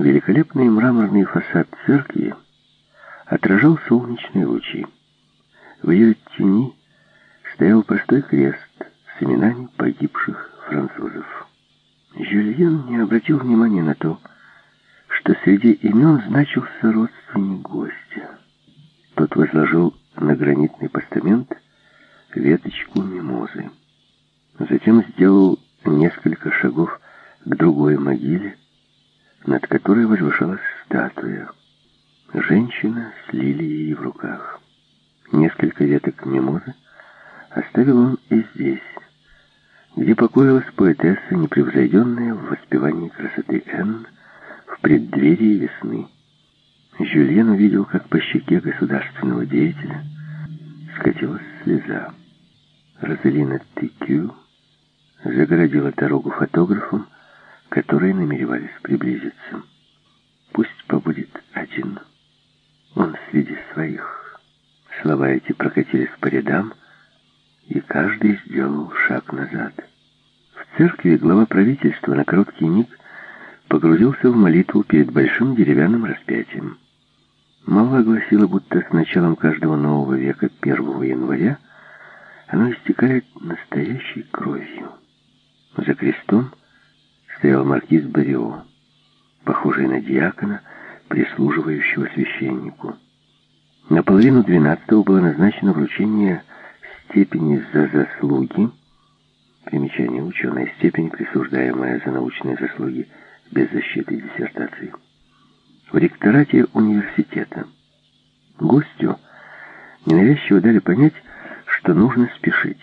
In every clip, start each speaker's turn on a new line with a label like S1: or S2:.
S1: Великолепный мраморный фасад церкви отражал солнечные лучи. В ее тени стоял простой крест с именами погибших французов. Жюльен не обратил внимания на то, что среди имен значился родственник гостя. Тот возложил на гранитный постамент веточку мимозы. Затем сделал несколько шагов к другой могиле, над которой возвышалась статуя. Женщина с лилией в руках. Несколько веток мимозы оставил он и здесь, где покоилась поэтесса, непревзойденная в воспевании красоты Энн в преддверии весны. Жюльен увидел, как по щеке государственного деятеля скатилась слеза. Розалина Тикю загородила дорогу фотографам, которые намеревались приблизиться. Пусть побудет один. Он среди своих. Слова эти прокатились по рядам, и каждый сделал шаг назад. В церкви глава правительства на короткий миг погрузился в молитву перед большим деревянным распятием. Молва гласила, будто с началом каждого нового века 1 января оно истекает настоящей кровью. За крестом стоял маркиз Барио, похожий на диакона, прислуживающего священнику. На половину двенадцатого было назначено вручение степени за заслуги, примечание ученая степень, присуждаемая за научные заслуги без защиты диссертации, в ректорате университета. Гостю ненавязчиво дали понять, что нужно спешить.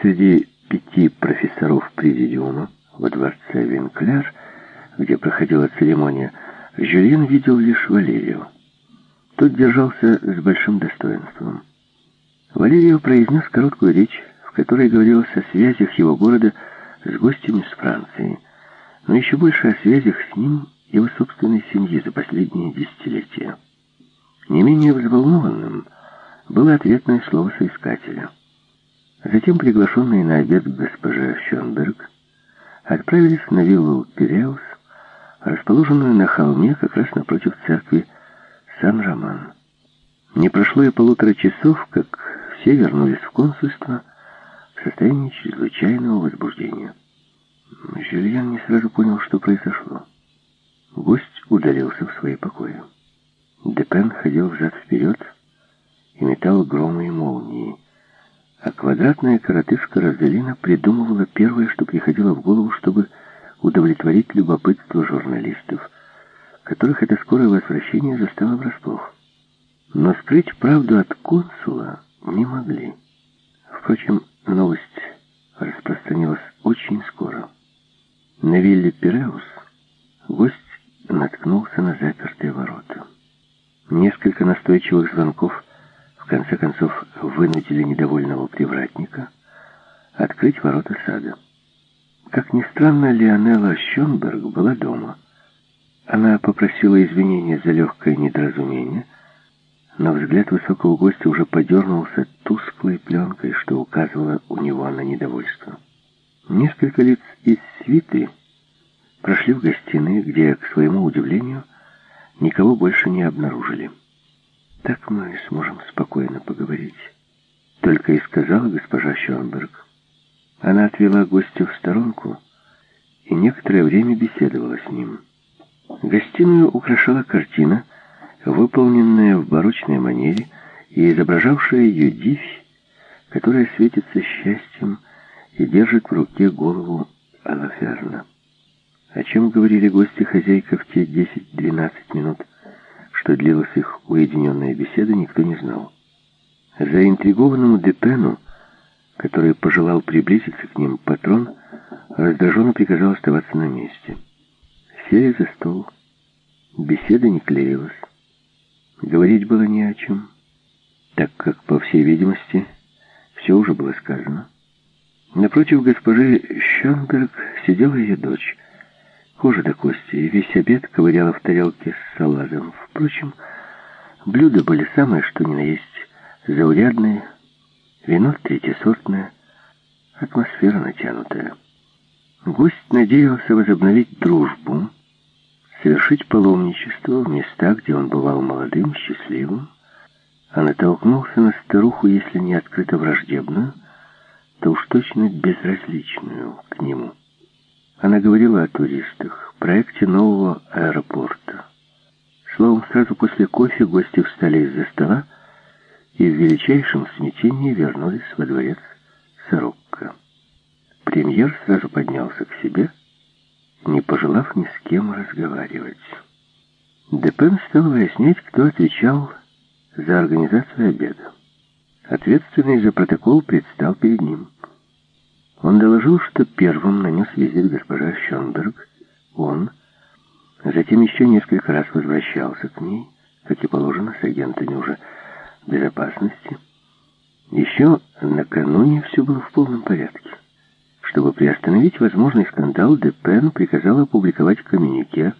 S1: Среди пяти профессоров президиума во дворце Винкляр, где проходила церемония, Жюльен видел лишь Валерию. Тот держался с большим достоинством. Валерио произнес короткую речь, в которой говорилось о связях его города с гостями с Франции, но еще больше о связях с ним его собственной семьи за последние десятилетия. Не менее взволнованным было ответное слово соискателя. Затем приглашенные на обед госпожа Шенберг отправились на виллу Пиреус, расположенную на холме как раз напротив церкви Сан-Роман. Не прошло и полутора часов, как все вернулись в консульство в состоянии чрезвычайного возбуждения. Жюльен не сразу понял, что произошло. Гость удалился в свои покои. Депен ходил взад-вперед и метал громы и молнии, а квадратная коротышка Розалина придумывала первое, что приходило в голову, чтобы удовлетворить любопытство журналистов, которых это скорое возвращение застало врасплох. Но скрыть правду от консула не могли. Впрочем, новость распространилась очень скоро. На вилле Пиреус гость наткнулся на запертые ворота. Несколько настойчивых звонков в конце концов вынудили недовольного привратника открыть ворота сада. Как ни странно, Леонела Щенберг была дома. Она попросила извинения за легкое недоразумение, но взгляд высокого гостя уже подернулся тусклой пленкой, что указывало у него на недовольство. Несколько лиц из свиты прошли в гостиные, где, к своему удивлению, никого больше не обнаружили. «Так мы сможем спокойно поговорить», — только и сказала госпожа Шонберг. Она отвела гостя в сторонку и некоторое время беседовала с ним. Гостиную украшала картина — выполненная в барочной манере и изображавшая Юдивь, которая светится счастьем и держит в руке голову Алаферна. О чем говорили гости хозяйка в те 10-12 минут, что длилась их уединенная беседа, никто не знал. Заинтригованному Депену, который пожелал приблизиться к ним, патрон раздраженно приказал оставаться на месте. Сели за стол. Беседа не клеилась. Говорить было не о чем, так как, по всей видимости, все уже было сказано. Напротив госпожи Щенберг сидела ее дочь, кожа до кости, и весь обед ковыряла в тарелке с салатом. Впрочем, блюда были самые, что ни на есть, заурядные, вино третьесортное, атмосфера натянутая. Гость надеялся возобновить дружбу, совершить паломничество в места, где он бывал молодым, счастливым, а натолкнулся на старуху, если не открыто враждебную, то уж точно безразличную к нему. Она говорила о туристах, проекте нового аэропорта. Словом, сразу после кофе гости встали из-за стола и в величайшем смятении вернулись во дворец Сорокко. Премьер сразу поднялся к себе, не пожелав ни с кем разговаривать. Депен стал выяснять, кто отвечал за организацию обеда. Ответственный за протокол предстал перед ним. Он доложил, что первым нанес визит госпожа Шенберг. Он затем еще несколько раз возвращался к ней, как и положено, с агентами уже безопасности. Еще накануне все было в полном порядке. Чтобы приостановить возможный скандал, Депен приказал опубликовать коммюнике